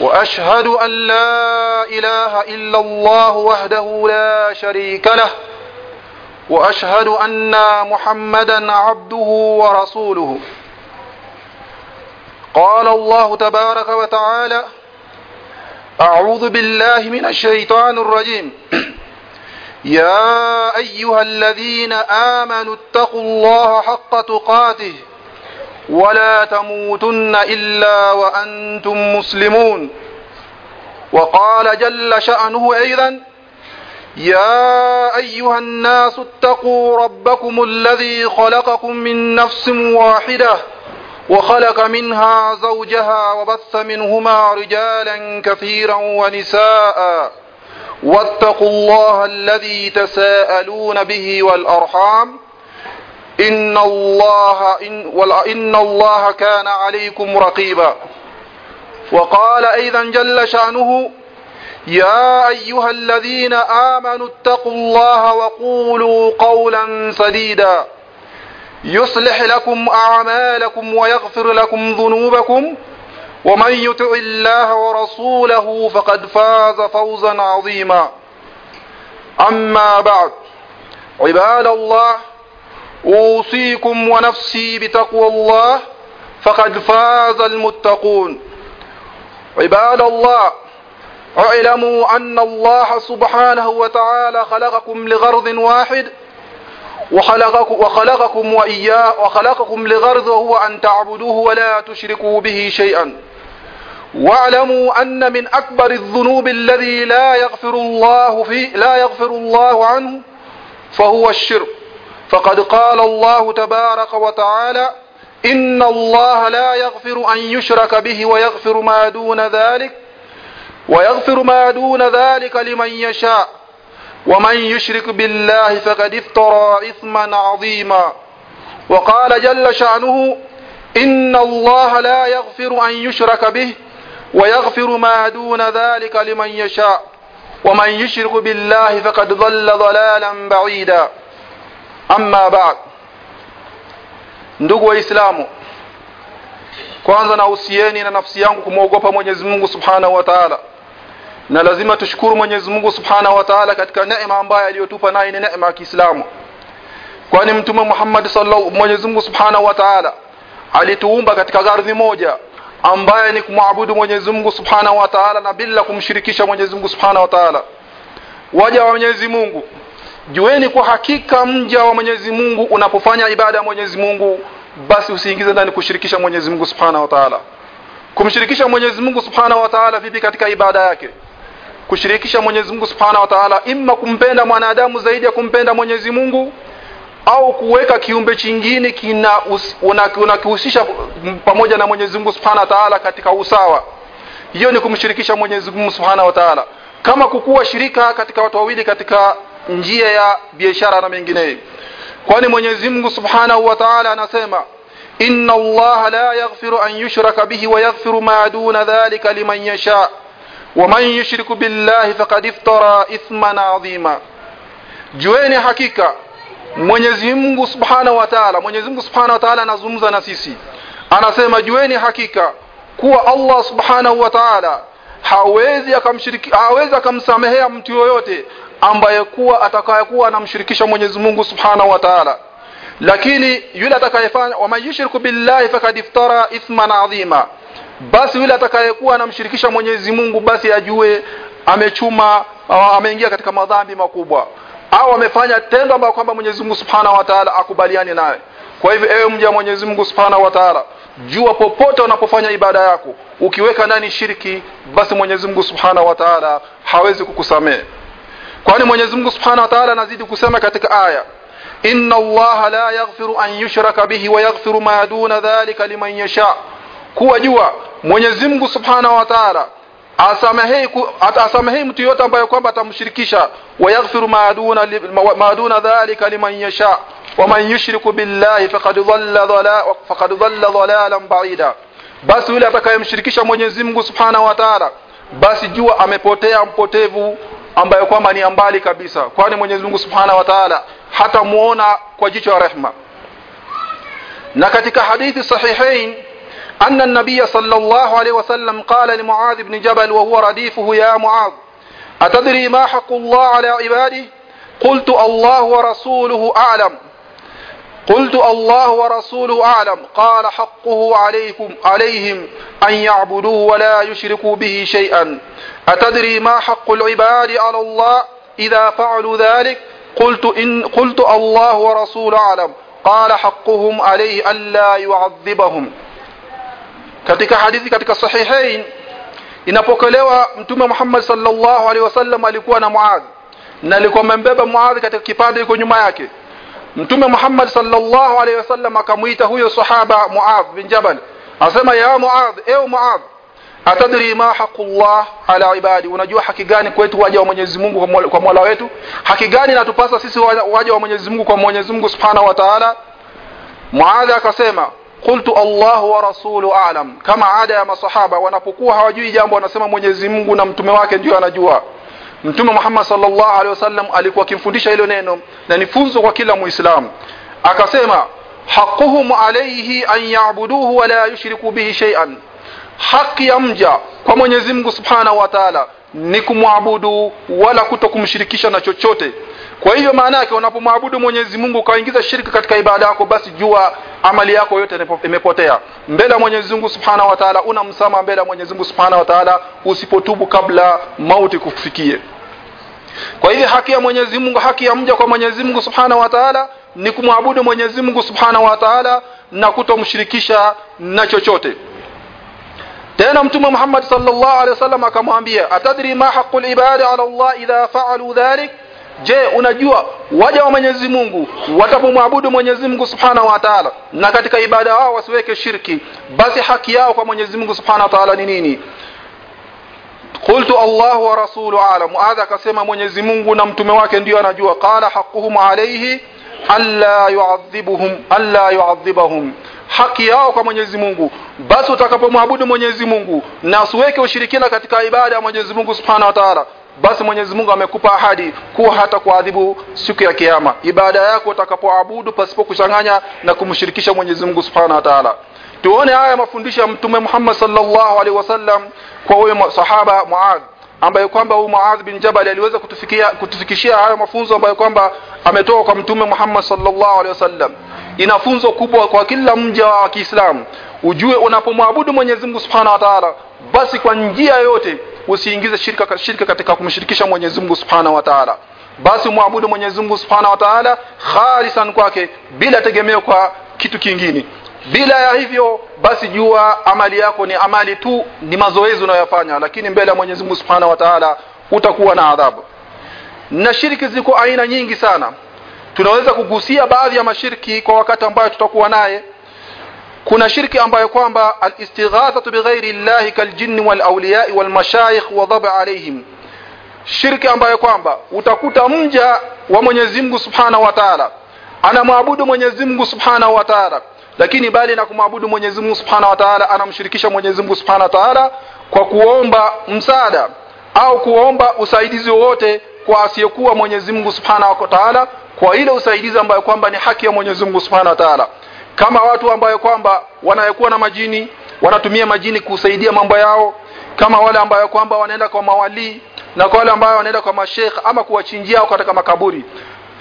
وأشهد أن لا إله إلا الله وحده لا شريك له وأشهد أن محمدا عبده ورسوله. قال الله تبارك وتعالى أعوذ بالله من الشيطان الرجيم. يا أيها الذين آمنوا اتقوا الله حق تقاته ولا تموتن إلا وأنتم مسلمون. وقال جل شأنه أيضا يا أيها الناس اتقوا ربكم الذي خلقكم من نفس واحدة وخلق منها زوجها وبث منهما رجالا كثيرا ونساء واتقوا الله الذي تساءلون به والأرحام إن الله إن, إن الله كان عليكم رقيبا. وقال أيضا جل شأنه يا أيها الذين آمنوا اتقوا الله وقولوا قولا سديدا. يصلح لكم أعمالكم ويغفر لكم ذنوبكم. ومن يطع الله ورسوله فقد فاز فوزا عظيما. أما بعد عباد الله أوصيكم ونفسي بتقوى الله فقد فاز المتقون. عباد الله اعلموا أن الله سبحانه وتعالى خلقكم لغرض واحد وخلقكم, وإياه وخلقكم لغرض وهو أن تعبدوه ولا تشركوا به شيئا. واعلموا أن من أكبر الذنوب الذي لا يغفر الله فيه لا يغفر الله عنه فهو الشرك. فقد قال الله تبارك وتعالى إن الله لا يغفر أن يشرك به ويغفر ما دون ذلك ويغفر ما دون ذلك لمن يشاء ومن يشرك بالله فقد افترى إثما عظيما. وقال جل شأنه إن الله لا يغفر أن يشرك به ويغفر ما دون ذلك لمن يشاء ومن يشرك بالله فقد ضل ضلالا بعيدا. Amma ba'd. Ndugu waislamu kwanza nausieni na nafsi yangu kumwogopa Mwenyezi Mungu Subhanahu wa Ta'ala. Na lazima tushukuru Mwenyezi Mungu Subhanahu wa Ta'ala katika neema ambayo aliyotupa naye ni neema ya Kiislamu. Kwani mtume Muhammad sallallahu Mwenyezi Mungu Subhanahu wa Ta'ala alituumba katika ardhi moja ambaye ni kumwabudu Mwenyezi Mungu Subhanahu wa Ta'ala na bila kumshirikisha Mwenyezi Mungu Subhanahu wa Ta'ala. Waja wa Mwenyezi Mungu jueni kwa hakika mja wa Mwenyezi Mungu unapofanya ibada ya Mwenyezi Mungu basi usiingize ndani kushirikisha Mwenyezi Mungu Subhanahu wa Ta'ala. Kumshirikisha Mwenyezi Mungu Subhanahu wa Ta'ala vipi katika ibada yake? Kushirikisha Mwenyezi Mungu Subhanahu wa Ta'ala imma kumpenda mwanadamu zaidi ya kumpenda Mwenyezi Mungu au kuweka kiumbe chingine kina unakihusisha una pamoja na Mwenyezi Mungu Subhanahu wa Ta'ala katika usawa. Hiyo ni kumshirikisha Mwenyezi Mungu Subhanahu wa Ta'ala. Kama kukuwa shirika katika watu wawili katika njia ya biashara na mengineyo. Kwani Mwenyezi Mungu Subhanahu wa Ta'ala anasema inna Allah la yaghfiru an yushraka bihi wa yaghfiru ma duna dhalika liman yasha. Wa man yushriku billahi faqad iftara ithman adhima jueni hakika Mwenyezi Mungu Subhanahu wa Ta'ala Mwenyezi Mungu Subhanahu wa Ta'ala anazungumza na sisi. Anasema jueni hakika kuwa Allah Subhanahu wa Ta'ala hawezi akamshiriki hawezi akamsamehea mtu yoyote ambaye kuwa atakayekuwa anamshirikisha Mwenyezi Mungu Subhanahu wa Ta'ala. Lakini yule atakayefanya wamayushriku billahi faqad iftara ithman adhima basi yule atakayekuwa anamshirikisha Mwenyezi Mungu basi ajue amechuma ameingia katika madhambi makubwa. Au amefanya tendo ambalo kwamba Mwenyezi Mungu Subhanahu wa Ta'ala akubaliani naye. Kwa hivyo ewe mja Mwenyezi Mungu Subhanahu wa Ta'ala jua popote unapofanya ibada yako ukiweka ndani shirki basi Mwenyezi Mungu Subhanahu wa Ta'ala hawezi kukusamehe kwani Mwenyezi Mungu Subhanahu wa Ta'ala anazidi kusema katika aya inna Allah la yaghfiru an yushraka bihi wa yaghfiru ma duna dhalika liman yasha kuwa jua Mwenyezi Mungu Subhanahu wa Ta'ala asamehei asamehei mtu yote ambaye kwamba atamshirikisha wayaghfiru ma duna ma- duna dhalika liman yasha waman yushriku billahi faqad dhalla dhala- faqad dhalla dhalalan ba'ida basi yule atakayemshirikisha Mwenyezi Mungu Subhanahu wa Ta'ala basi jua amepotea mpotevu ambaye kwamba ni mbali kabisa kwani Mwenyezi Mungu Subhanahu wa Ta'ala hata muona kwa jicho la rehma na katika hadithi sahihain أن النبي صلى الله عليه وسلم قال لمعاذ بن جبل وهو رديفه يا معاذ أتدري ما حق الله على عباده قلت الله ورسوله أعلم قلت الله ورسوله أعلم. قال حقه عليكم عليهم أن يعبدوه ولا يشركوا به شيئا. أتدري ما حق العباد على الله؟ إذا فعلوا ذلك قلت, إن قلت الله ورسوله أعلم. قال حقهم عليه أن لا يعذبهم. كتك حديث كتك الصحيحين إن أبو محمد صلى الله عليه وسلم ولكونا معاذ. نلكو من باب معاذ كتك كفاده كنماياكي mtume Muhammad sallallahu alaihi wasallam akamuita huyo sahaba Muadh bin Jabal. Asema ya Muadh ewe Muadh atadri ma haqullah ala ibadi. Unajua haki gani kwetu waja wa Mwenyezi Mungu kwa Mola- wetu? Haki gani natupasa sisi waja wa Mwenyezi Mungu kwa Mwenyezi Mungu Subhanahu wa Ta'ala? Muadh akasema qultu Allah wa rasulu a'lam. Kama ada ya masahaba wanapokuwa hawajui jambo wanasema Mwenyezi Mungu na mtume wake ndio anajua Mtume Muhammad sallallahu alaihi wasallam alikuwa akimfundisha hilo neno na ni funzo kwa kila Muislamu. Akasema haquhum alayhi an ya'buduhu wa la yushriku bihi shay'an. Haki ya mja kwa Mwenyezi Mungu Subhanahu wa Ta'ala ni kumwabudu wala kutokumshirikisha na chochote kwa hivyo maana yake unapomwabudu Mwenyezi Mungu ukaingiza shirki katika ibada yako basi jua amali yako yote imepotea. Mbele ya Mwenyezi Mungu Subhanahu wa Ta'ala una msamaha mbele ya Mwenyezi Mungu Subhanahu wa Ta'ala usipotubu kabla mauti kufikie. Kwa hivyo haki ya Mwenyezi Mungu haki ya mja kwa Mwenyezi Mungu Subhanahu wa Ta'ala ni kumwabudu Mwenyezi Mungu Subhanahu wa Ta'ala na kutomshirikisha na chochote. Tena mtume Muhammad sallallahu alaihi wasallam akamwambia atadri ma haqqul ibadi ala Allah idha fa'alu dhalik je unajua waja wa Mwenyezi Mungu watapomwabudu Mwenyezi Mungu Subhanahu wa Ta'ala? Na katika ibada wao wasiweke shirki. Basi haki yao kwa Mwenyezi Mungu Subhanahu wa Ta'ala ni nini? Qultu Allah wa rasulu a'lam. Hadha akasema Mwenyezi Mungu na mtume wake ndio anajua. Qala haqquhum alayhi alla yu'adhibuhum alla yu'adhibahum. Haki yao kwa Mwenyezi Mungu. Basi utakapomwabudu Mwenyezi Mungu na usiweke ushirikina katika ibada ya Mwenyezi Mungu Subhanahu wa Ta'ala basi Mwenyezi Mungu amekupa ahadi kuwa hata kuadhibu siku ya kiyama. Ibada yako utakapoabudu pasipo kuchanganya na kumshirikisha Mwenyezi Mungu Subhanahu wa Ta'ala. Tuone haya mafundisho ya mtume Muhammad sallallahu alaihi wasallam kwa huyo sahaba Muadh ambaye kwamba huyu Muadh bin Jabal aliweza kutufikia kutufikishia haya mafunzo ambayo kwamba ametoka kwa mtume Muhammad sallallahu alaihi wasallam. Ina funzo kubwa kwa kila mja wa Kiislamu. Ujue unapomwabudu Mwenyezi Mungu Subhanahu wa Ta'ala basi kwa njia yote usiingize shirka shirka katika kumshirikisha Mwenyezi Mungu Subhanahu wa Ta'ala. Basi muabudu Mwenyezi Mungu Subhanahu wa Ta'ala khalisan kwake bila tegemeo kwa kitu kingine. Bila ya hivyo basi jua amali yako ni amali tu ni mazoezi unayofanya lakini mbele ya Mwenyezi Mungu Subhanahu wa Ta'ala utakuwa na adhabu. Na shiriki ziko aina nyingi sana. Tunaweza kugusia baadhi ya mashiriki kwa wakati ambayo tutakuwa naye kuna shirki ambayo kwamba al-istighathatu bighairi llahi kaljinni wal awliya wal mashayikh wa dhab alayhim. Shirki ambayo kwamba utakuta mja wa Mwenyezi Mungu Subhanahu wa Ta'ala. Anamwabudu Mwenyezi Mungu Subhanahu wa Ta'ala. Lakini bali na kumwabudu Mwenyezi Mungu Subhanahu wa Ta'ala anamshirikisha Mwenyezi Mungu Subhanahu wa Ta'ala kwa kuomba msaada au kuomba usaidizi wowote kwa asiyekuwa Mwenyezi Mungu Subhanahu wa Ta'ala kwa ile usaidizi ambayo kwamba ni haki ya Mwenyezi Mungu Subhanahu wa Ta'ala kama watu ambayo kwamba wanayokuwa na majini wanatumia majini kusaidia mambo yao kama wale ambayo kwamba wanaenda kwa mawali na kwa wale ambayo wanaenda kwa mashekh ama kuwachinjia katika makaburi.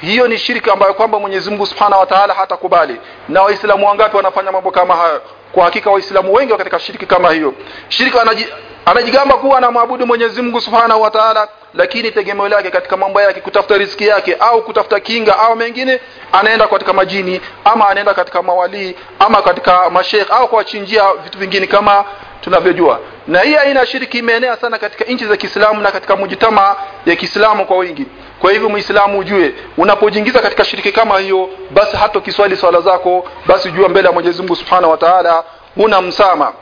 Hiyo ni shirika ambayo kwamba Mwenyezi Mungu Subhanahu wa Ta'ala hatakubali. Na waislamu wangapi wanafanya mambo kama hayo? Kwa hakika waislamu wengi katika shiriki kama hiyo. Shirika anaji, anajigamba kuwa anamwabudu Mwenyezi Mungu Subhanahu wa Ta'ala lakini tegemeo lake katika mambo yake kutafuta riziki yake au kutafuta kinga au mengine anaenda katika majini ama anaenda katika mawali ama katika mashekh au kuwachinjia vitu vingine kama tunavyojua. Na hii aina shiriki imeenea sana katika nchi za Kiislamu na katika mujitama ya Kiislamu kwa wingi. Kwa hivyo muislamu ujue unapojiingiza katika shiriki kama hiyo basi hata kiswali swala zako basi jua mbele ya Mwenyezi Mungu Subhanahu wa Ta'ala huna msama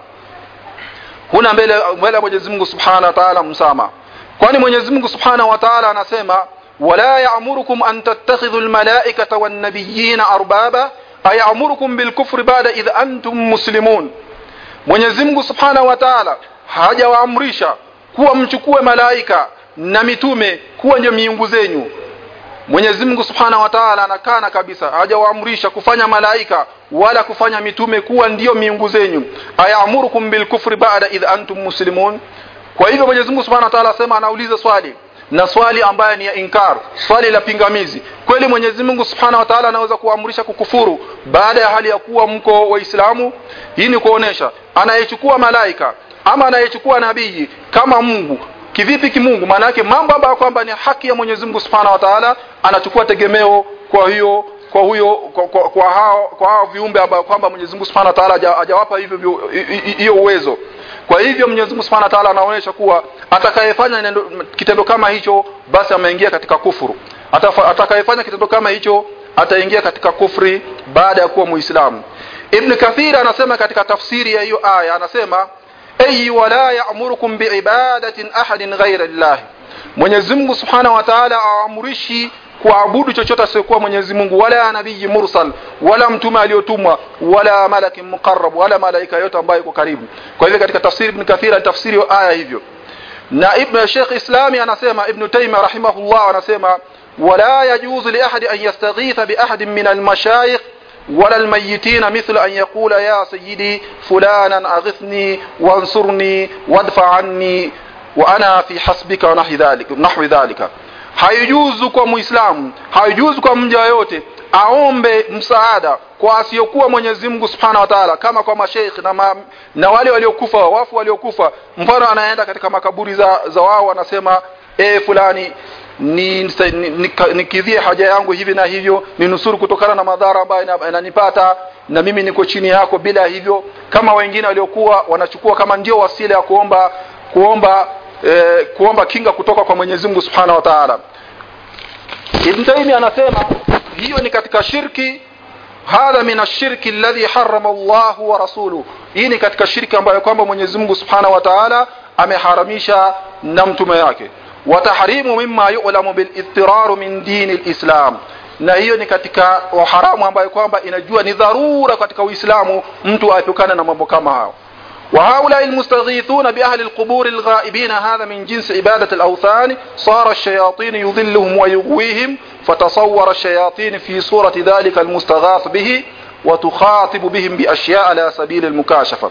huna mbele mbele Mwenyezi Mungu Subhanahu wa Ta'ala msama kwani Mwenyezi Mungu Subhanahu wa Ta'ala anasema wala ya'murukum an tattakhidhu almalaikata wan nabiyina arbaba ayamurukum bilkufri ba'da idh antum muslimun Mwenyezi Mungu Subhanahu wa Ta'ala hajawaamrisha kuwa mchukue malaika na mitume kuwa ndio miungu zenyu Mwenyezi Mungu Subhanahu wa Ta'ala anakana kabisa hajawaamrisha kufanya malaika wala kufanya mitume kuwa ndiyo miungu zenyu. Ayamurukum bilkufri ba'da idh antum muslimun? Kwa hivyo Mwenyezi Mungu Subhanahu wa Ta'ala asema anauliza swali na swali ambaye ni ya inkar swali la pingamizi. Kweli Mwenyezi Mungu Subhanahu wa Ta'ala anaweza kuamrisha kukufuru baada ya hali ya kuwa mko waislamu? Hii ni kuonesha anayechukua malaika ama anayechukua nabii kama Mungu kivipi kimungu? Maana yake mambo ambayo kwamba ni haki ya Mwenyezi Mungu Subhanahu wa Ta'ala anachukua tegemeo kwa hiyo kwa huyo kwa, kwa, kwa hao kwa hao viumbe ambao kwamba Mwenyezi Mungu Subhanahu wa Ta'ala hajawapa hivyo hiyo uwezo. Kwa hivyo Mwenyezi Mungu Subhanahu wa Ta'ala anaonyesha kuwa atakayefanya kitendo kama hicho basi ameingia katika kufuru. Atakayefanya kitendo kama hicho ataingia katika kufri baada ya kuwa muislamu. Ibn Kathir anasema katika tafsiri ya hiyo aya anasema ay wala ya'murukum biibadatin ahadin ghayra Allah Mwenyezi Mungu Subhanahu wa Ta'ala aamurishi kuabudu chochote asiyokuwa Mwenyezi Mungu wala nabii mursal wala mtume aliyotumwa wala malaki muqarrab wala malaika yote ambayo iko karibu kwa hivyo katika tafsiri Ibn Kathir alitafsiri aya hivyo na Ibn Sheikh Islami anasema Ibn Taymiyyah rahimahullah anasema wala yajuzu li ahadi an yastaghitha bi ahadin min al-mashayikh ولا الميتين مثل أن يقول يا سيدي فلانا أغثني وانصرني وادفع عني وأنا في حسبك ونحو ذلك نحو kwa muislamu haijuzu kwa mja yote aombe msaada kwa asiyokuwa Mwenyezi Mungu Subhanahu wa Ta'ala kama kwa masheikh na, ma, na wale waliokufa wafu waliokufa mfano anaenda katika makaburi za, za wao anasema e fulani ni nikidhie ni, ni haja yangu hivi na hivyo ni ninusuru kutokana na madhara ambayo inanipata na mimi niko chini yako bila hivyo. Kama wengine waliokuwa wanachukua kama ndio wasila ya kuomba kuomba eh, kuomba kinga kutoka kwa Mwenyezi Mungu Subhanahu wa Ta'ala. Ibn anasema hiyo ni katika shirki. Hadha min ashirki alladhi harrama Allah wa rasuluhu. Hii ni katika shirki ambayo kwamba Mwenyezi Mungu Subhanahu wa Ta'ala ameharamisha na mtume yake wa tahrimu mimma yu'lamu ittirar min din al-islam na hiyo ni katika haramu ambayo kwamba inajua ni dharura katika Uislamu mtu aepukane na mambo kama hayo وهؤلاء المستغيثون بأهل القبور الغائبين هذا من جنس عبادة الأوثان صار الشياطين يضلهم ويغويهم فتصور الشياطين في صورة ذلك المستغاث به وتخاطب بهم بأشياء على سبيل المكاشفة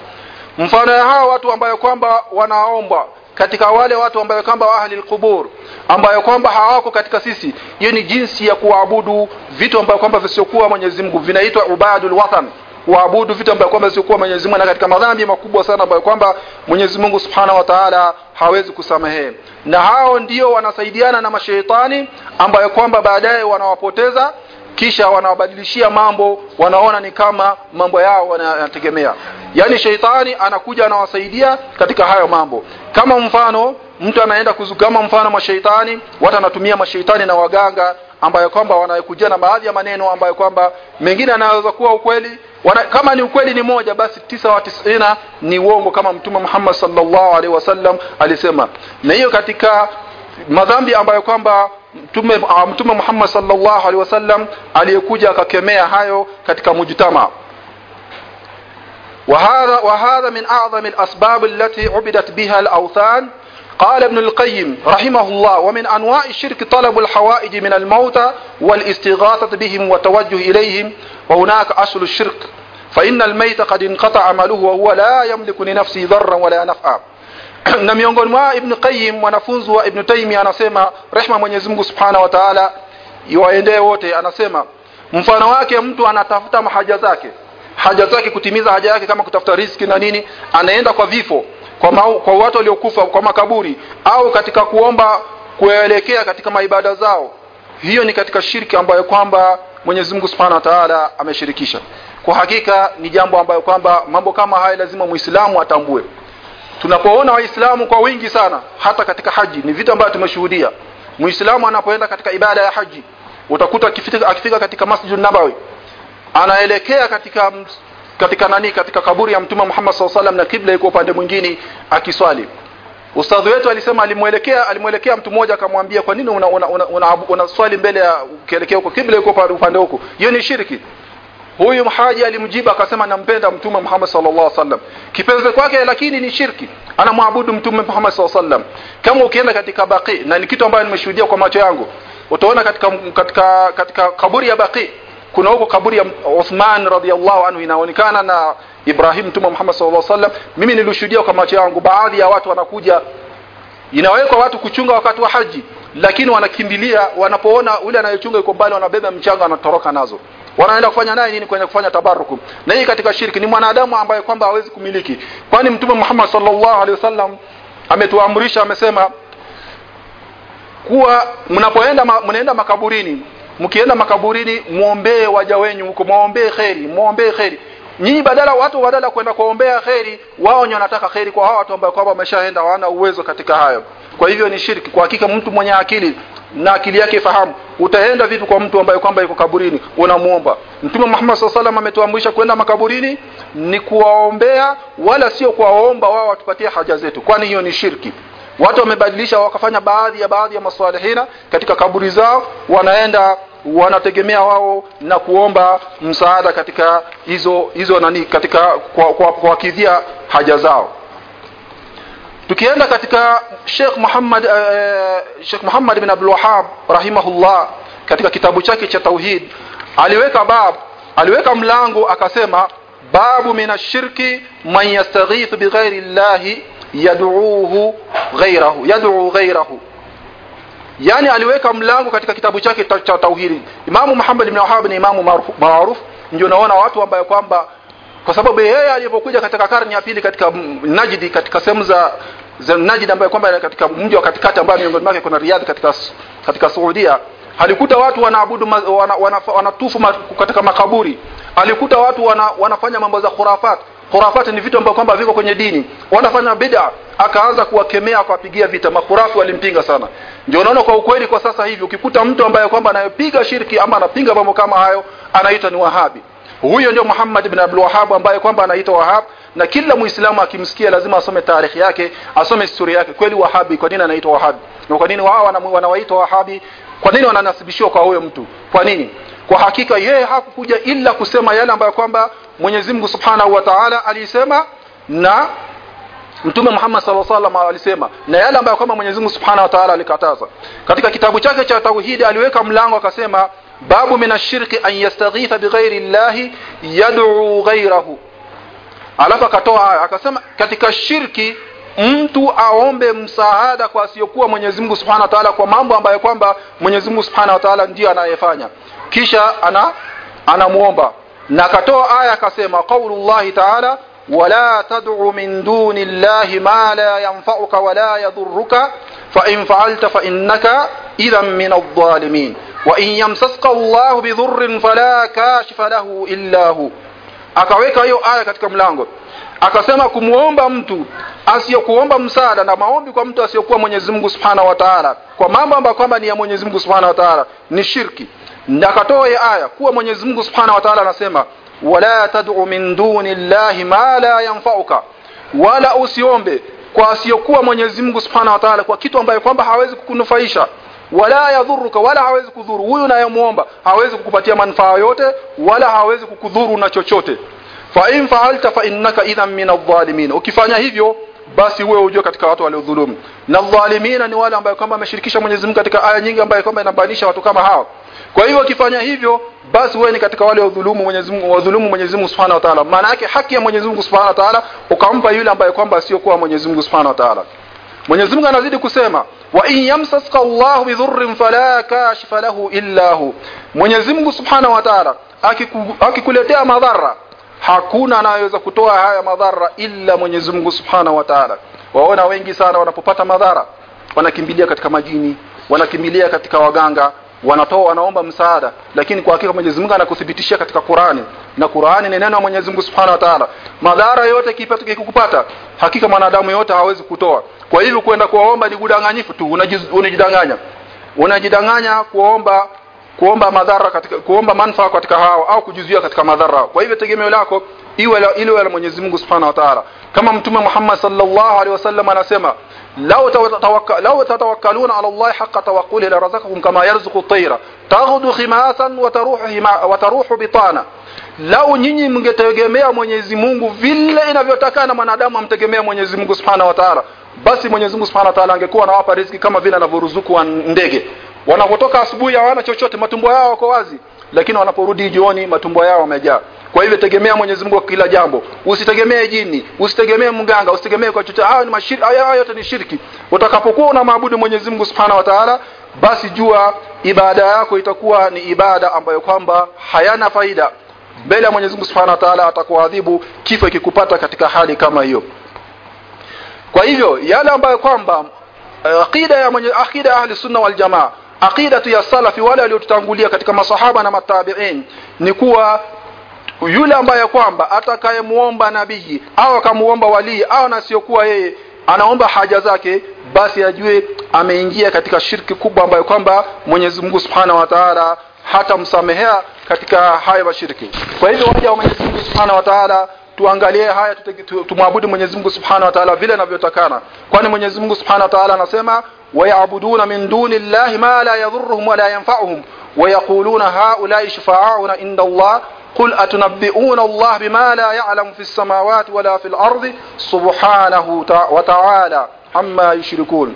mfano ya hawa watu ambayo kwamba wanaomba katika wale watu ambayo kwamba wa ahli alqubur ambayo kwamba hawako katika sisi. Hiyo ni jinsi ya kuabudu vitu ambayo kwamba visiokuwa Mwenyezi Mungu. Vinaitwa ubadul watan kuabudu vitu ambavyo kwamba visiokuwa Mwenyezi Mungu. Na katika madhambi makubwa sana ambayo kwamba Mwenyezi Mungu Subhanahu wa Ta'ala hawezi kusamehe. Na hao ndio wanasaidiana na mashaitani ambayo kwamba baadaye wanawapoteza kisha wanawabadilishia mambo wanaona ni kama mambo yao wanategemea yani sheitani anakuja anawasaidia katika hayo mambo. Kama mfano mtu anaenda kuzukama mfano mashaitani watu anatumia mashaitani na waganga ambayo kwamba wanakuja na baadhi ya maneno ambayo kwamba mengine anaweza kuwa ukweli. Wana, kama ni ukweli ni moja basi tisa wa tisina ni uongo kama mtume Muhammad sallallahu alaihi wasallam alisema. Na hiyo katika madhambi ambayo kwamba mtume uh, mtume Muhammad sallallahu alaihi wasallam aliyekuja akakemea hayo katika mujtama. وهذا وهذا من اعظم الاسباب التي عبدت بها الاوثان قال ابن القيم رحمه الله ومن انواع الشرك طلب الحوائج من الموتى والاستغاثه بهم والتوجه اليهم وهناك اصل الشرك فان الميت قد انقطع عمله وهو لا يملك لنفسه ضرا ولا نفعا na miongoni mwa Ibn Qayyim mwanafunzi wa Ibn Taymi anasema rehma Mwenyezi Mungu Subhanahu wa Ta'ala iwaendee wote anasema mfano wake mtu anatafuta mahaja zake haja zake kutimiza haja yake kama kutafuta riski na nini anaenda kwa vifo kwa, mau, kwa watu waliokufa kwa makaburi au katika kuomba kuelekea katika maibada zao. Hiyo ni katika shirki ambayo kwamba Mwenyezi Mungu Subhanahu wa Ta'ala ameshirikisha. Kwa hakika ni jambo ambayo kwamba mambo kama haya lazima Muislamu atambue tunapoona waislamu kwa wingi sana hata katika haji ni vitu ambavyo tumeshuhudia. Muislamu anapoenda katika ibada ya haji utakuta akifika, akifika katika masjid nabawi anaelekea katika katika nani katika kaburi ya mtume Muhammad SAW na kibla iko upande mwingine akiswali. Ustadhi wetu alisema alimuelekea alimuelekea mtu mmoja akamwambia kwa nini una, una, una, una, una mbele ya ukielekea huko kibla iko upande huko hiyo ni shirki huyu mhaji alimjiba akasema nampenda mtume Muhammad sallallahu alaihi wasallam. Kipenzi kwake lakini ni shirki. Anamwabudu mtume Muhammad sallallahu alaihi wasallam. Kama ukienda katika Baqi na ni kitu ambayo nimeshuhudia kwa macho yangu utaona katika katika katika kaburi ya Baqi kuna huko kaburi ya Uthman radhiallahu anhu inaonekana na Ibrahim mtume Muhammad sallallahu alaihi wasallam. Mimi nilishuhudia kwa macho yangu baadhi ya watu wanakuja. Inawekwa watu kuchunga wakati wa haji lakini wanakimbilia wanapoona ule anayechunga yuko mbali wanabeba mchanga wanatoroka nazo wanaenda kufanya naye nini? Kwenye kufanya tabaruku na hii katika shirki ni mwanadamu ambaye kwamba hawezi kumiliki. Kwani mtume Muhammad sallallahu alaihi wasallam ametuamrisha amesema kuwa mnapoenda mnaenda makaburini mkienda makaburini muombee waja wenyu huko muombee kheri muombee kheri. Nyinyi badala watu badala kwenda kuombea kheri wao wenyewe wanataka kheri kwa hao watu ambao kwamba wameshaenda hawana uwezo katika hayo kwa hivyo ni shirki. Kwa hakika mtu mwenye akili na akili yake fahamu utaenda vipi kwa mtu ambaye kwamba yuko kaburini? Unamuomba. Mtume Muhammad SAW alaihi ametuamrisha kwenda makaburini ni kuwaombea wala sio kuwaomba wao watupatie haja zetu kwani hiyo ni shirki. Watu wamebadilisha wakafanya baadhi ya baadhi ya maswalihina katika kaburi zao wanaenda wanategemea wao na kuomba msaada katika hizo hizo nani katika kuwakidhia kwa, kwa haja zao tukienda katika Sheikh Muhammad uh, Sheikh Muhammad bin Abdul Wahhab rahimahullah katika kitabu chake cha tauhid aliweka bab aliweka mlango akasema babu minashirki man yastaghith bighairi llahi yad'uhu ghayrahu yad'u ghayrahu. Yani aliweka mlango katika kitabu chake cha tauhidi Imamu Muhammad ibn Wahhab ni imamu maarufu ndio naona watu ambao kwamba kwa sababu yeye alipokuja katika karne ya pili katika Najdi katika sehemu za Najd ambayo kwamba katika mji wa katikati ambaye miongoni mwake kuna Riyadh katika katika Saudia alikuta watu wanaabudu wana, wana, wana katika makaburi. Alikuta watu wana, wanafanya mambo za khurafat. Khurafat ni vitu ambavyo kwamba viko kwenye dini. Wanafanya bid'a akaanza kuwakemea akawapigia vita. Makhurafi walimpinga sana. Ndio unaona kwa ukweli kwa sasa hivi ukikuta mtu ambaye kwamba anayepiga shirki ama anapinga mambo kama hayo anaitwa ni wahabi huyo ndio Muhammad ibn Abdul Wahhab ambaye kwamba anaitwa Wahhab na kila muislamu akimsikia lazima asome tarehe yake asome historia yake. Kweli wahabi kwa nini anaitwa wahabi na kwa nini wao wanawaitwa wahabi? Kwa nini wananasibishiwa kwa huyo mtu? Kwa nini? Kwa hakika yeye hakukuja ila kusema yale ambayo kwamba Mwenyezi Mungu Subhanahu wa Ta'ala alisema na Mtume Muhammad sallallahu alaihi wasallam alisema na yale ambayo kwamba Mwenyezi Mungu Subhanahu wa Ta'ala alikataza. Katika kitabu chake cha tauhid aliweka mlango akasema babu minashirki an yastaghitha bighairi llahi yad'u ghayrahu alafu akatoa akasema katika shirki mtu aombe msaada kwa asiyokuwa Mwenyezi Mungu Subhanahu wa Ta'ala kwa mambo ambayo kwamba Mwenyezi Mungu Subhanahu wa Ta'ala ndiyo anayefanya kisha ana anamuomba na akatoa aya akasema qaulullahi ta'ala wala tad'u min duni llahi ma la yanfa'uka wala yadhurruka fa in fa'alta fa innaka idhan min adh-dhalimin wa in yamsaska Allahu bidhurrin fala kashifa lahu illa hu. Akaweka hiyo aya katika mlango. Akasema kumuomba mtu asiyokuomba msaada na maombi kwa mtu asiyokuwa Mwenyezi Mungu Subhanahu wa Ta'ala kwa mambo ambayo kwamba ni ya Mwenyezi Mungu Subhanahu wa Ta'ala ni shirki. Na akatoa hiyo aya kuwa Mwenyezi Mungu Subhanahu wa Ta'ala anasema wala tad'u min duni llahi ma la yanfa'uka. Wala usiombe kwa asiyokuwa Mwenyezi Mungu Subhanahu wa Ta'ala kwa kitu ambayo kwamba hawezi kukunufaisha wala yadhuruka wala hawezi kudhuru. Huyu unayemuomba hawezi kukupatia manufaa yote wala hawezi kukudhuru na chochote. Fa in fa'alta fa innaka idhan min adh-dhalimin. Ukifanya hivyo basi wewe ujue katika watu waliodhulumu. Na dhalimina ni wale ambao kwamba ameshirikisha Mwenyezi Mungu katika aya nyingi ambayo kwamba inabainisha watu kama hao. Kwa hivyo ukifanya hivyo basi wewe ni katika wale wadhulumu Mwenyezi Mungu wadhulumu Mwenyezi Mungu Subhanahu wa Ta'ala. Maana yake haki ya Mwenyezi Mungu Subhanahu wa Ta'ala ukampa yule ambaye kwamba sio kwa Mwenyezi Mungu Subhanahu wa Ta'ala Mwenyezi Mungu anazidi kusema wa in yamsaska Allahu bidhurrin fala kashifa lahu illa hu. Mwenyezi Mungu Subhanahu wa Ta'ala akikuletea akiku madhara hakuna anayeweza kutoa haya madhara illa Mwenyezi Mungu Subhanahu wa Ta'ala. Waona wengi sana wanapopata madhara wanakimbilia katika majini wanakimbilia katika waganga wanatoa wanaomba msaada. Lakini kwa hakika Mwenyezi Mungu anakuthibitishia katika Qur'ani. Na Qur'ani ni neno la Mwenyezi Mungu Subhanahu wa Ta'ala. Madhara yote kipata kikukupata hakika mwanadamu yote hawezi kutoa. Kwa hivyo kwenda kuomba ni kudanganyifu tu. Unajidanganya. Unajidanganya kuomba kuomba madhara katika kuomba manufaa katika hao au kujizuia katika madhara kwa hivyo tegemeo lako iwe ile la Mwenyezi Mungu Subhanahu wa Ta'ala. Kama mtume Muhammad sallallahu alaihi wasallam anasema law tawakka لو تتوكلون ala الله حق توكله لرزقكم كما kama الطير. تغدو خماسا وتروح khimasan وتروح بطانا lau nyinyi mngetegemea Mwenyezi Mungu vile inavyotakana mwanadamu amtegemea Mwenyezi Mungu Subhanahu wa Ta'ala basi Mwenyezi Mungu Subhanahu wa Ta'ala angekuwa anawapa riziki kama vile anavyoruzuku ndege wanapotoka asubuhi hawana chochote matumbo yao yako wazi lakini wanaporudi jioni matumbo yao yamejaa kwa hivyo tegemea Mwenyezi Mungu kwa kila jambo. Usitegemee jini usitegemee mganga usitegemee kwa chochote. Hayo ni mashirki hayo yote ni shirki. Utakapokuwa unamwabudu Mwenyezi Mungu Subhanahu wa Ta'ala basi jua ibada yako itakuwa ni ibada ambayo kwamba hayana faida. Mbele ya Mwenyezi Mungu Subhanahu wa Ta'ala atakuadhibu kifo kikupata katika hali kama hiyo. Kwa hivyo yale ambayo kwamba uh, aqida ya mwenye aqida ahli sunna wal jamaa aqida ya salafi wale waliotutangulia katika masahaba na matabi'in ni kuwa yule ambaye kwamba atakayemuomba nabii au akamuomba walii au nasiokuwa yeye anaomba haja zake basi ajue ameingia katika shirki kubwa ambayo kwamba Mwenyezi Mungu Subhanahu wa Ta'ala hatamsamehea katika haya mashirki. Kwa hivyo waja wa Mwenyezi Mungu Subhanahu wa Ta'ala tuangalie haya tumwabudu Mwenyezi Mungu Subhanahu wa Ta'ala vile anavyotakana. Kwani Mwenyezi Mungu Subhanahu wa Ta'ala anasema wayabuduna min duni llahi ma la yadhurruhum wa la yanfa'uhum wayaquluna haula'i shufa'auna inda Allah قل أتنبئون الله بما لا يعلم في السماوات ولا في الأرض سبحانه وتعالى عما يشركون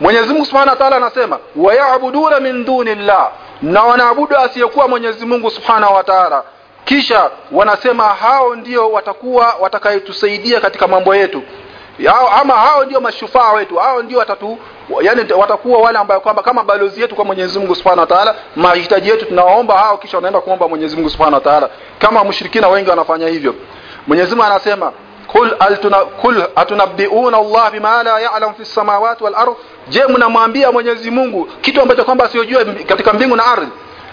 Mwenyezi Mungu Subhanahu wa Ta'ala anasema wayabuduna min dunillah na wanaabudu asiyekuwa Mwenyezi Mungu Subhanahu wa Ta'ala kisha wanasema hao ndio watakuwa watakayetusaidia katika mambo yetu yao, ama hao ndio mashufaa wetu hao ndio watatu yani watakuwa wale ambao kwamba kama balozi yetu kwa Mwenyezi Mungu Subhanahu wa Ta'ala mahitaji yetu tunaomba hao kisha wanaenda kuomba Mwenyezi Mungu Subhanahu wa Ta'ala. Kama mushirikina wengi wanafanya hivyo. Mwenyezi Mungu anasema kul altuna kul atunabbiuna Allah bima la ya'lam fi samawati wal ardh je mnamwambia Mwenyezi Mungu kitu ambacho kwamba asiyojua katika mbingu na ardhi?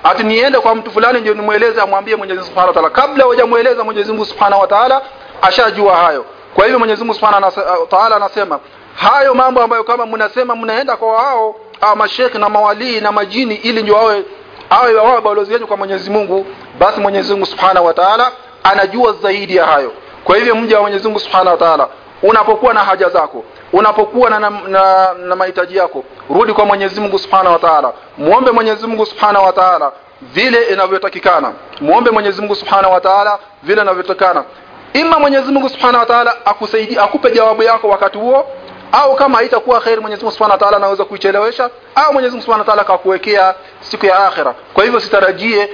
Ati niende kwa mtu fulani ndio nimueleze amwambie Mwenyezi Mungu Subhanahu wa Ta'ala. Kabla hujamueleza Mwenyezi Mungu Subhanahu wa Ta'ala ashajua hayo. Kwa hivyo Mwenyezi Mungu Subhanahu wa Ta'ala anasema hayo mambo ambayo kama mnasema mnaenda kwa wao au mashekhi na mawalii na majini ili ndio wawe awe wawe balozi wenu kwa Mwenyezi Mungu basi Mwenyezi Mungu Subhanahu wa Ta'ala anajua zaidi ya hayo. Kwa hivyo mja wa Mwenyezi Mungu Subhanahu wa Ta'ala unapokuwa na haja zako unapokuwa na, na, na, na mahitaji yako rudi kwa Mwenyezi Mungu Subhanahu wa Ta'ala. Muombe Mwenyezi Mungu Subhanahu wa Ta'ala vile inavyotakikana. Muombe Mwenyezi Mungu Subhanahu wa Ta'ala vile inavyotakikana. Ima Mwenyezi Mungu Subhanahu wa Ta'ala akusaidie akupe jawabu yako wakati huo au kama haitakuwa khair Mwenyezi Mungu Subhanahu wa Ta'ala anaweza kuichelewesha au Mwenyezi Mungu Subhanahu wa Ta'ala akakuwekea siku ya akhira. Kwa hivyo sitarajie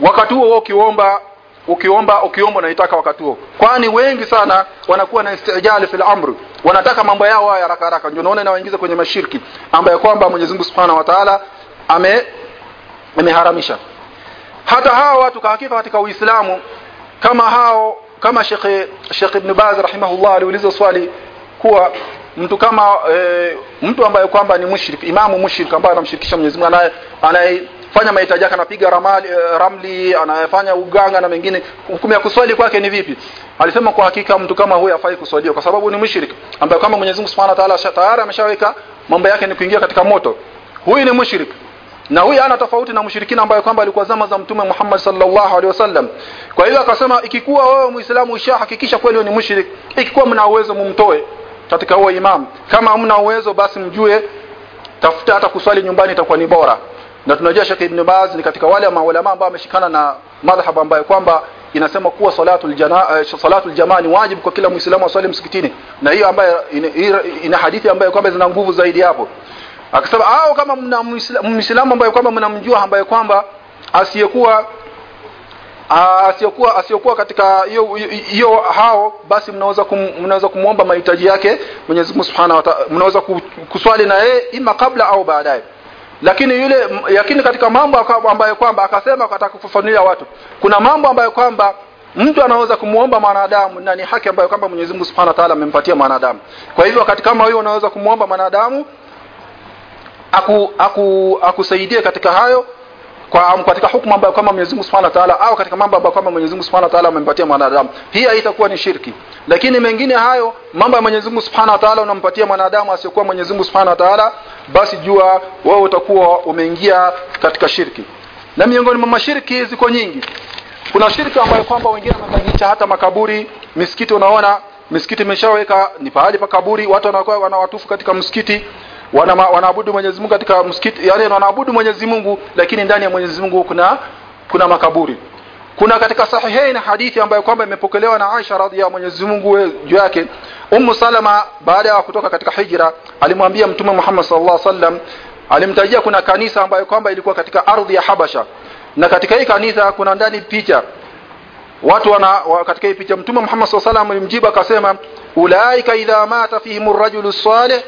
wakati huo ukiomba ukiomba ukiomba unaitaka wakati huo. Kwani wengi sana wanakuwa na istijali fil amr wanataka mambo yao haya haraka haraka. Ndio naona inawaingiza kwenye mashirki ambayo kwamba Mwenyezi Mungu Subhanahu wa Ta'ala ame ameharamisha. Hata hao watu kwa hakika katika Uislamu kama hao kama Sheikh Sheikh Ibn Baz rahimahullah aliuliza swali kuwa mtu kama e, mtu ambaye kwamba ni mushrik imamu mushrik ambaye anamshirikisha Mwenyezi Mungu anaye anayefanya mahitaji yake anapiga ramali e, ramli anayefanya uganga na mengine hukumu ya kuswali kwake ni vipi? Alisema kwa hakika mtu kama huyo afai kuswaliwa kwa sababu ni mushrik ambaye kama Mwenyezi Mungu Subhanahu wa Ta'ala tayari ameshaweka mambo yake ni kuingia katika moto. Huyu ni mushrik na huyu ana tofauti na mshirikina ambaye kwamba alikuwa zama za mtume Muhammad sallallahu alaihi wasallam. Kwa hiyo akasema ikikuwa wewe muislamu ushahakikisha kweli ni mushrik ikikuwa mna uwezo mumtoe katika huo imam. Kama hamna uwezo basi mjue tafuta hata kuswali nyumbani itakuwa ni bora. Na tunajua Sheikh Ibn Baz ni katika wale maulama ambao wameshikana na madhhabu ambayo kwamba inasema kuwa salatul aljana uh, salatul jamaa ni wajibu kwa kila muislamu aswali msikitini. Na hiyo ambayo ina, ina hadithi ambayo kwamba zina nguvu zaidi hapo. Akasema au kama mna muislamu ambaye kwamba mnamjua ambaye kwamba asiyekuwa asiyokuwa asiyokuwa katika hiyo hiyo hao basi mnaweza kum, mnaweza kumwomba mahitaji yake Mwenyezi Mungu Subhanahu wa Ta'ala mnaweza kuswali na yeye ima kabla au baadaye. Lakini yule yakini katika mambo ambayo kwamba akasema akataka kufafanulia watu kuna mambo ambayo kwamba mtu anaweza kumwomba mwanadamu na ni haki ambayo kwamba Mwenyezi Mungu Subhanahu wa Ta'ala amempatia mwanadamu. Kwa hivyo wakati kama huyo unaweza kumwomba mwanadamu aku, aku, akusaidie katika hayo kwa katika hukumu ambayo kama Mwenyezi Mungu Subhanahu wa Ta'ala au katika mambo ambayo kama Mwenyezi Mungu Subhanahu wa Ta'ala amempatia mwanadamu hii haitakuwa ni shirki. Lakini mengine hayo mambo ya Mwenyezi Mungu Subhanahu wa Ta'ala unampatia mwanadamu asiyokuwa Mwenyezi Mungu Subhanahu wa Ta'ala basi jua wewe utakuwa umeingia katika shirki. Na miongoni mwa mashirki ziko nyingi. Kuna shirki ambayo kwamba wengine wamebadilisha hata makaburi. Misikiti unaona misikiti imeshaweka ni pahali pa kaburi. Watu wanakuwa wanawatufu katika msikiti wana wanaabudu Mwenyezi Mungu katika msikiti yani wanaabudu Mwenyezi Mungu lakini ndani ya Mwenyezi Mungu kuna kuna makaburi. Kuna katika sahihain hadithi ambayo kwamba imepokelewa na Aisha radhiya Mwenyezi Mungu juu yake. Ummu Salama baada ya kutoka katika hijra alimwambia Mtume Muhammad sallallahu alaihi wasallam alimtajia kuna kanisa ambayo kwamba ilikuwa katika ardhi ya Habasha. Na katika hii kanisa kuna ndani picha. Watu wana wa, katika hii picha Mtume Muhammad sallallahu alaihi wasallam alimjibu akasema ulaika idha mata fihim ar-rajulu salih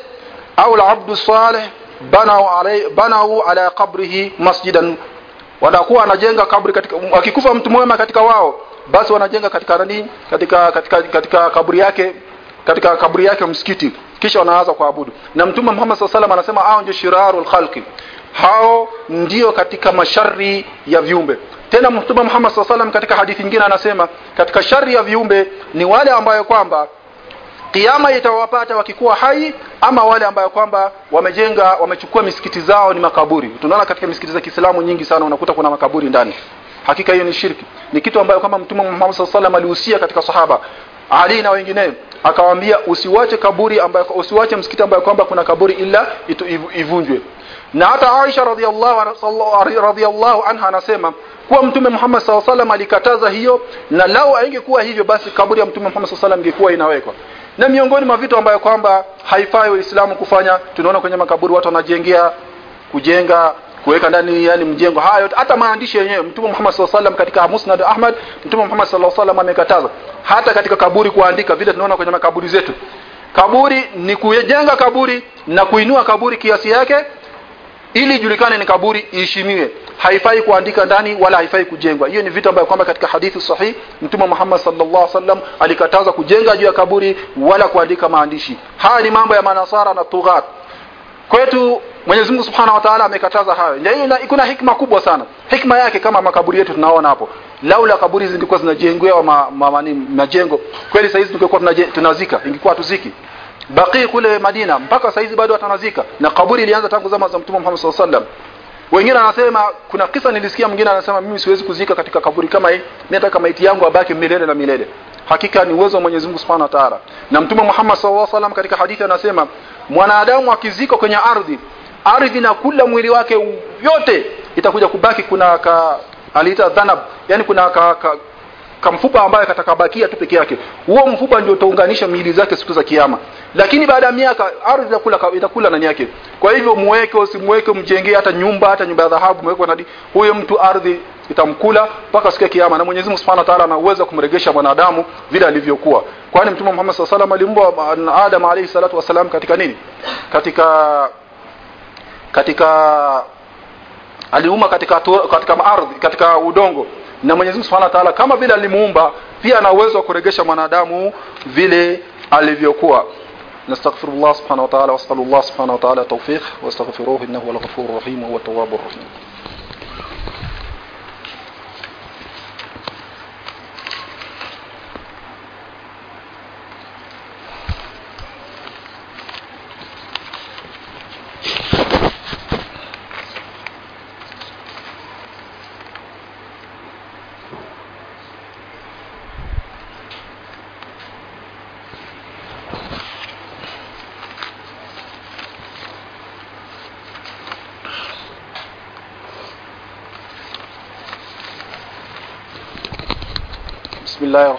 au al-abdu salih banau alai banau ala qabrihi masjidan wanakuwa anajenga kabri katika akikufa mtu mwema katika wao basi wanajenga katika nani? Katika katika katika kaburi yake katika kaburi yake msikiti. Kisha wanaanza kuabudu. Na mtume Muhammad sallallahu anasema hao ndio shirarul khalqi. Hao ndio katika mashari ya viumbe. Tena mtume Muhammad sallallahu katika hadithi nyingine anasema katika shari ya viumbe ni wale ambayo kwamba Kiyama itawapata wakikuwa hai ama wale ambayo kwamba wamejenga wamechukua misikiti zao ni makaburi. Tunaona katika misikiti za Kiislamu nyingi sana unakuta kuna makaburi ndani. Hakika hiyo ni shirki. Ni kitu ambayo kama Mtume Muhammad SAW alihusia katika sahaba Ali na wengine akawaambia usiwache kaburi ambayo usiwache msikiti ambayo kwamba kuna kaburi ila ivunjwe. Na hata Aisha radhiallahu radhiallahu anha anasema kuwa Mtume Muhammad SAW alikataza hiyo na lao ingekuwa hivyo basi kaburi ya Mtume Muhammad SAW ingekuwa inawekwa na miongoni mwa vitu ambayo kwamba haifai waislamu kufanya tunaona kwenye makaburi watu wanajengea kujenga kuweka ndani yani mjengo hayo. Hata maandishi yenyewe mtume Muhammad sallallahu alaihi katika Musnad Ahmad mtume Muhammad sallallahu alaihi amekataza. Hata katika kaburi kuandika vile tunaona kwenye makaburi zetu. Kaburi ni kujenga kaburi na kuinua kaburi kiasi yake ili ijulikane ni kaburi iheshimiwe haifai kuandika ndani wala haifai kujengwa. Hiyo ni vitu ambavyo kwamba katika hadithi sahihi mtume Muhammad sallallahu alaihi wasallam alikataza kujenga juu ya kaburi wala kuandika maandishi. Haya ni mambo ya manasara na tughat kwetu Mwenyezi Mungu Subhanahu wa Ta'ala amekataza hayo. Na kuna hikma kubwa sana. Hikma yake kama makaburi yetu tunaona hapo. Laula kaburi zingekuwa zinajengewa ma, ma, ma, majengo. Kweli saizi tungekuwa tunazika. Ingekuwa tuziki Baqi kule Madina mpaka saizi bado watanazika na kaburi ilianza tangu zama za Mtume Muhammad sallallahu alaihi wasallam wengine anasema kuna kisa nilisikia mwingine anasema mimi siwezi kuzika katika kaburi kama hii nataka maiti yangu abaki milele na milele. Hakika ni uwezo wa Mwenyezi Mungu Subhanahu wa Ta'ala. Na Mtume Muhammad sallallahu alaihi wasallam katika hadithi anasema mwanadamu akizikwa kwenye ardhi ardhi na kula mwili wake yote itakuja kubaki kuna ka aliita dhanab yani kuna ka, ka kamfupa ambaye katakabakia tu peke yake. Huo mfupa ndio utaunganisha miili zake siku za kiyama. Lakini baada ya miaka ardhi itakula itakula ndani yake. Kwa hivyo muweke usimweke mjengee hata nyumba hata nyumba ya dhahabu muweke nadi. Huyo mtu ardhi itamkula mpaka siku ya kiyama. Na Mwenyezi Mungu Subhanahu wa Ta'ala ana uwezo kumregesha mwanadamu vile alivyokuwa. Kwani mtume Muhammad sallallahu alaihi wasallam alimbwa Adam alayhi salatu wasalam katika nini? Katika katika aliuma katika katika ardhi katika udongo na Mwenyezi Mungu Subhanahu wa Ta'ala kama vile alimuumba pia ana uwezo wa kuregesha mwanadamu vile alivyokuwa نستغفر الله سبحانه وتعالى واسال الله سبحانه وتعالى توفيق واستغفروه انه هو الغفور الرحيم وهو التواب الرحيم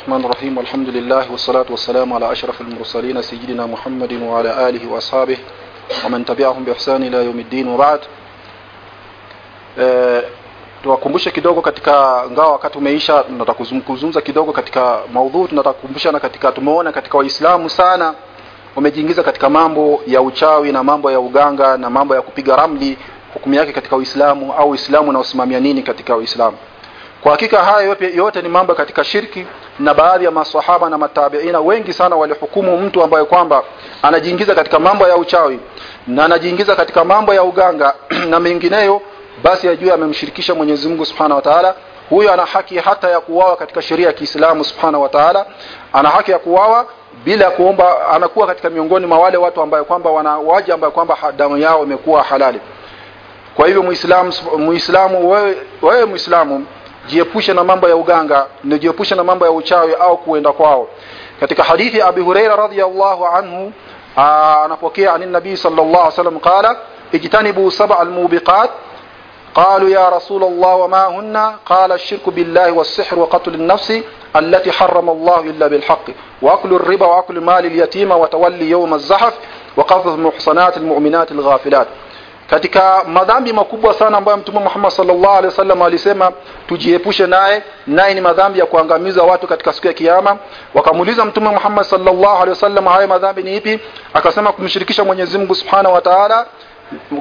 الرحمن الرحيم والحمد لله والصلاة والسلام على أشرف المرسلين سيدنا محمد وعلى آله وأصحابه ومن تبعهم بإحسان إلى يوم الدين وبعد tuwakumbushe kidogo katika ngao wakati umeisha tunataka kuzungumza kidogo katika maudhui tunataka kukumbushana katika tumeona katika waislamu sana wamejiingiza katika mambo ya uchawi na mambo ya uganga na mambo ya kupiga ramli hukumu yake katika uislamu au uislamu unaosimamia nini katika uislamu kwa hakika haya yote, ni mambo katika shirki na baadhi ya maswahaba na matabiina wengi sana walihukumu mtu ambaye kwamba anajiingiza katika mambo ya uchawi na anajiingiza katika mambo ya uganga na mengineyo basi ajue amemshirikisha Mwenyezi Mungu Subhanahu wa Ta'ala. Huyo ana haki hata ya kuwawa katika sheria ya Kiislamu Subhanahu wa Ta'ala. Ana haki ya kuwawa bila kuomba anakuwa katika miongoni mwa wale watu ambaye kwamba wanawaje ambaye kwamba damu yao imekuwa halali. Kwa hivyo muislamu muislamu wewe, wewe muislamu jiepushe na mambo ya uganga na jiepushe na mambo ya uchawi au kuenda kwao katika hadithi ya Abi Huraira radhiyallahu anhu anapokea ani nabii sallallahu alaihi wasallam qala ijtanibu sab'a almubiqat قالوا يا رسول الله وما هن قال الشرك بالله والسحر وقتل النفس التي حرم الله إلا بالحق وأكل الربا وأكل مال اليتيم وتولي يوم الزحف وقذف المحصنات المؤمنات الغافلات katika madhambi makubwa sana ambayo mtume Muhammad sallallahu alaihi wasallam alisema tujiepushe naye naye ni madhambi ya kuangamiza watu katika siku ya kiyama. Wakamuuliza mtume Muhammad sallallahu alaihi wasallam haya madhambi ni ipi? Akasema kumshirikisha Mwenyezi Mungu Subhanahu wa Ta'ala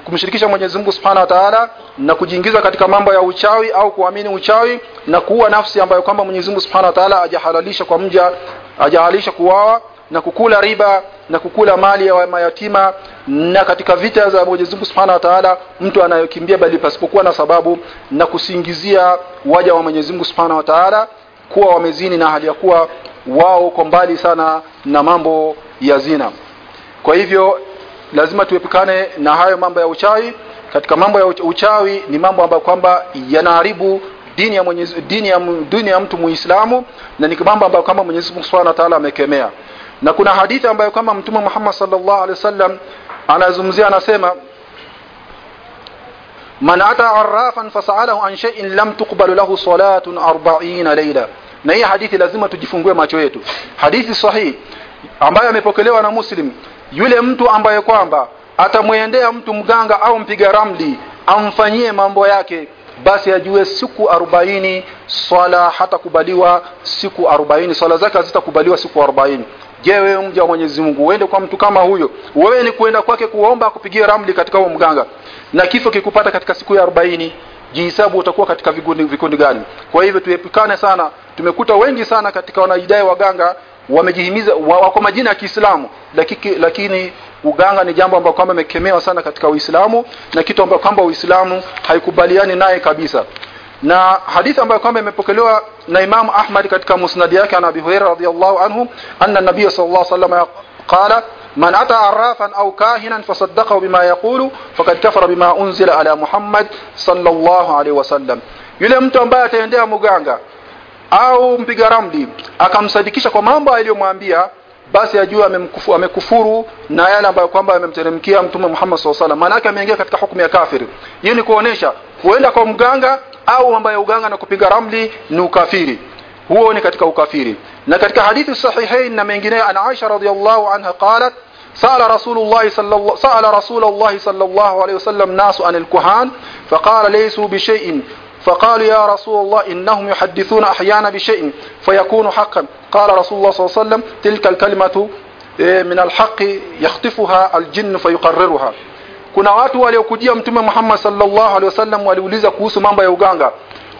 kumshirikisha Mwenyezi Mungu Subhanahu wa Ta'ala na kujiingiza katika mambo ya uchawi au kuamini uchawi na kuua nafsi ambayo kwamba Mwenyezi Mungu Subhanahu wa Ta'ala ajahalalisha kwa mja ajahalalisha kuwawa na kukula riba na kukula mali ya mayatima na katika vita za Mwenyezi Mungu Subhanahu wa Ta'ala mtu anayokimbia bali pasipokuwa na sababu na kusingizia waja wa Mwenyezi Mungu Subhanahu wa Ta'ala kuwa wamezini na hali ya kuwa wao uko mbali sana na mambo ya zina. Kwa hivyo lazima tuepukane na hayo mambo ya uchawi. Katika mambo ya uchawi ni mambo ambayo kwamba yanaharibu dini ya Mwenyezi dini ya dini ya mtu Muislamu na ni mambo ambayo kama Mwenyezi Mungu Subhanahu wa Ta'ala amekemea na kuna hadithi ambayo kama Mtume Muhammad sallallahu alaihi wasallam anazungumzia anasema man ata arrafan fasalahu an shay'in lam tuqbal lahu salatun 40 layla. Na hii hadithi lazima tujifungue macho yetu. Hadithi sahihi ambayo amepokelewa na Muslim yule mtu ambaye kwamba atamwendea mtu mganga au mpiga ramli amfanyie mambo yake basi ajue siku arobaini swala hatakubaliwa siku arobaini swala zake hazitakubaliwa siku je wewe mja wa Mwenyezi Mungu uende kwa mtu kama huyo. Wewe ni kuenda kwake kuomba akupigie ramli katika huo mganga. Na kifo kikupata katika siku ya arobaini jihisabu utakuwa katika vikundi, vikundi gani? Kwa hivyo tuepukane sana. Tumekuta wengi sana katika wanaidai waganga wamejihimiza wako majina ya Kiislamu. Lakini, lakini uganga ni jambo ambalo kwamba imekemewa sana katika Uislamu na kitu ambacho kwamba Uislamu haikubaliani naye kabisa na hadithi ambayo kwamba imepokelewa na Imam Ahmad katika musnad yake ana Abi Hurairah radhiyallahu anhu anna nabiy sallallahu alayhi wasallam qala man ata arrafan au kahinan fasaddaqahu bima yaqulu faqad kafara bima unzila ala Muhammad sallallahu alayhi wasallam yule mtu ambaye ataendea muganga au mpiga ramli akamsadikisha kwa mambo aliyomwambia basi ajue amemkufu, amekufuru na yale ambayo kwamba amemteremkia mtume Muhammad SAW alaihi maana ameingia katika hukumu ya kafiri hiyo ni kuonesha kuenda kwa mganga au mambo ya uganga na kupiga ramli ni ukafiri huo ni katika ukafiri na katika hadithi sahihain na mengineyo ana Aisha radhiallahu anha qalat سأل رسول الله صلى الله سأل رسول الله صلى الله عليه وسلم ناس عن الكهان فقالوا يا رسول الله إنهم يحدثون أحيانا بشيء فيكون حقا قال رسول الله صلى الله عليه وسلم تلك الكلمة من الحق يخطفها الجن فيقررها kuna watu waliokujia mtume Muhammad sallallahu alaihi wasallam waliuliza kuhusu mambo ya uganga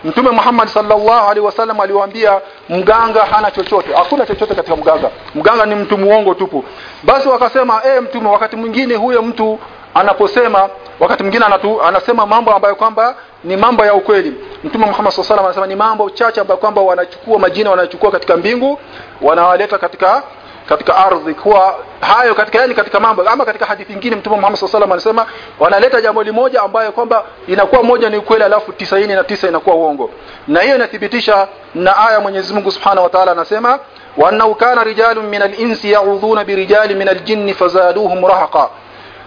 mtume Muhammad sallallahu alaihi wasallam aliwaambia mganga hana chochote hakuna chochote katika mganga mganga ni mtu muongo tupu basi wakasema eh mtume wakati mwingine huyo mtu anaposema wakati mwingine anatu, anasema mambo ambayo kwamba ni mambo ya ukweli. Mtume Muhammad SAW anasema ni mambo chache ambayo kwamba wanachukua majina wanachukua katika mbingu wanawaleta katika katika ardhi. Kuwa hayo katika yani katika mambo ama katika hadithi nyingine mtume Muhammad SAW anasema wanaleta jambo limoja ambayo kwamba inakuwa moja ni ukweli alafu tisaini na tisa inakuwa uongo. Na hiyo inathibitisha na aya Mwenyezi Mungu Subhanahu wa Ta'ala anasema wa annahu kana rijalun min al-insi ya'udhuna birijali minal min al-jinni fazaduhum rahaqa.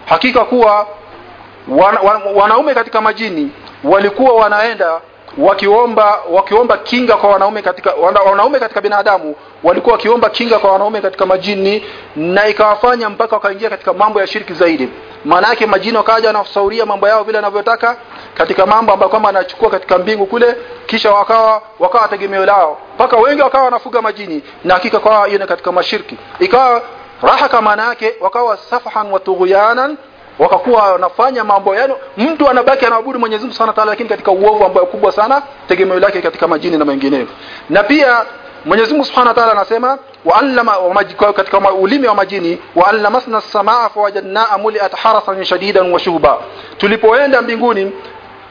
Hakika kuwa wan, wan, wanaume katika majini walikuwa wanaenda wakiomba wakiomba kinga kwa wanaume katika wana, wanaume katika binadamu walikuwa wakiomba kinga kwa wanaume katika majini na ikawafanya mpaka wakaingia katika mambo ya shirki zaidi. Maana yake majini wakaja na kusauria mambo yao vile wanavyotaka katika mambo ambayo kwamba anachukua katika mbingu kule kisha wakawa wakawa tegemeo lao. Mpaka wengi wakawa wanafuga majini na hakika kwa hiyo katika mashirki. Ikawa raha kama yake wakawa safahan wa tughyanan wakakuwa wanafanya mambo yani mtu anabaki anaabudu Mwenyezi Mungu Subhanahu Ta'ala lakini katika uovu ambao kubwa sana tegemeo lake katika majini na mengineyo. Na pia Mwenyezi Mungu Subhanahu wa Ta'ala anasema wa allama katika ulimi wa majini wa allamasna as-samaa fawajadnaha muliat harasan shadidan wa shuba tulipoenda mbinguni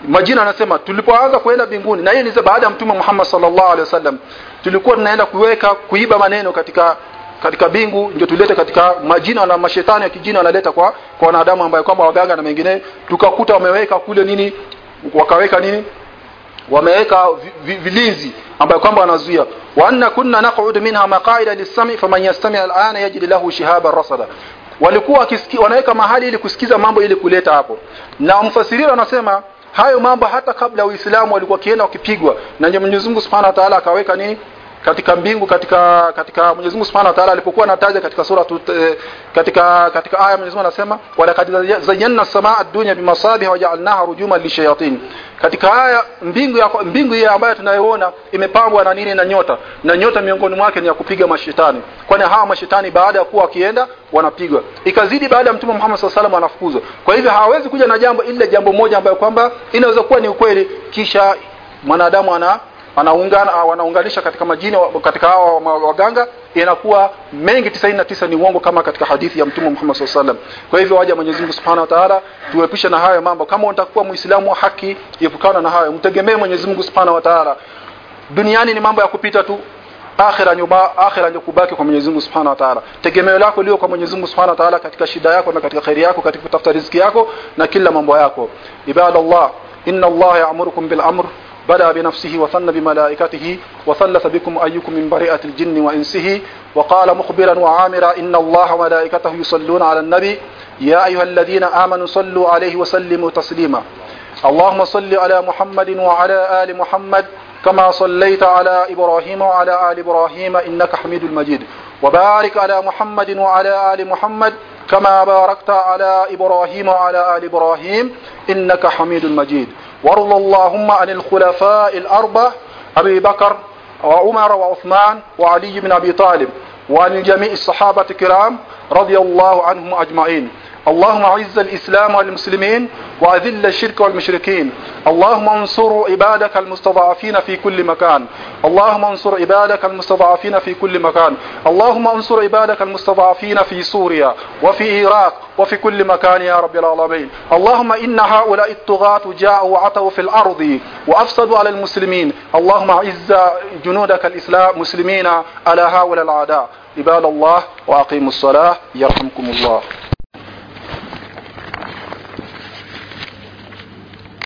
majina anasema tulipoanza kuenda mbinguni na hiyo ni baada ya mtume Muhammad sallallahu alaihi wasallam tulikuwa tunaenda kuweka kuiba maneno katika katika bingu ndio tulete katika majina na mashetani ya kijini wanaleta kwa kwa wanadamu ambaye kwamba waganga na mengine. Tukakuta wameweka kule nini wakaweka nini wameweka vi- vi- vilinzi ambayo kwamba wanazuia. Wa anna kunna naq'ud minha maqa'ida lis-sam'i faman yastami' al-ana yajid lahu shihaban rasada. Walikuwa wanaweka mahali ili kusikiza mambo ili kuleta hapo. Na mfasirira wanasema hayo mambo hata kabla wa Uislamu walikuwa kienda wakipigwa. Na Mwenyezi Mungu Subhanahu wa Ta'ala akaweka nini katika mbingu katika katika Mwenyezi Mungu Subhanahu wa Ta'ala alipokuwa anataja katika sura tu, eh, katika katika aya Mwenyezi Mungu anasema walaqad zayyana as-samaa ad-dunya bimasabih wa ja'alnaha rujuman lishayatin. Katika aya mbingu ya mbingu hii ambayo tunayoona imepambwa na nini? Na nyota. Na nyota miongoni mwake ni ya kupiga mashetani. Kwani hawa mashetani baada ya kuwa wakienda wanapigwa. Ikazidi baada ya mtume Muhammad sallallahu alaihi anafukuzwa. Kwa hivyo hawawezi kuja na jambo ile jambo moja ambayo kwamba inaweza kuwa ni ukweli. Kisha mwanadamu ana anaungana wanaunganisha katika majini wa- katika hawa waganga inakuwa mengi 99 ni uongo kama katika hadithi ya mtume Muhammad SAW alaihi kwa hivyo waja Mwenyezi Mungu Subhanahu wa Ta'ala tuepushe na hayo mambo. Kama unatakuwa muislamu wa haki epukana na hayo mtegemee Mwenyezi Mungu Subhanahu wa Ta'ala. Duniani ni mambo ya kupita tu akhira nyuba akhira ndio kubaki kwa Mwenyezi Mungu Subhanahu wa Ta'ala. Tegemeo lako lio kwa Mwenyezi Mungu Subhanahu wa Ta'ala katika shida yako na katika khairi yako katika kutafuta riziki yako na kila mambo yako. Ibadallah inna Allah ya'murukum bil amr بدأ بنفسه وثنى بملائكته وثلث بكم أيكم من بريئة الجن وإنسه وقال مخبرا وعامرا إن الله وملائكته يصلون على النبي يا أيها الذين آمنوا صلوا عليه وسلموا تسليما. اللهم صل على محمد وعلى آل محمد كما صليت على إبراهيم وعلى آل إبراهيم إنك حميد المجيد وبارك على محمد وعلى آل محمد كما باركت على إبراهيم وعلى آل إبراهيم إنك حميد مجيد. وارض اللهم عن الخلفاء الأربع أبي بكر وعمر وعثمان وعلي بن أبي طالب وعن جميع الصحابة الكرام رضي الله عنهم أجمعين. اللهم أعز الإسلام والمسلمين وأذل الشرك والمشركين. اللهم انصر عبادك المستضعفين في كل مكان. اللهم انصر عبادك المستضعفين في كل مكان. اللهم انصر عبادك المستضعفين في سوريا وفي العراق وفي كل مكان يا رب العالمين. اللهم إن هؤلاء الطغاة جاءوا وعتوا في الأرض وأفسدوا على المسلمين. اللهم أعز جنودك الإسلام مسلمين على هؤلاء الأعداء. عباد الله وأقيموا الصلاة يرحمكم الله.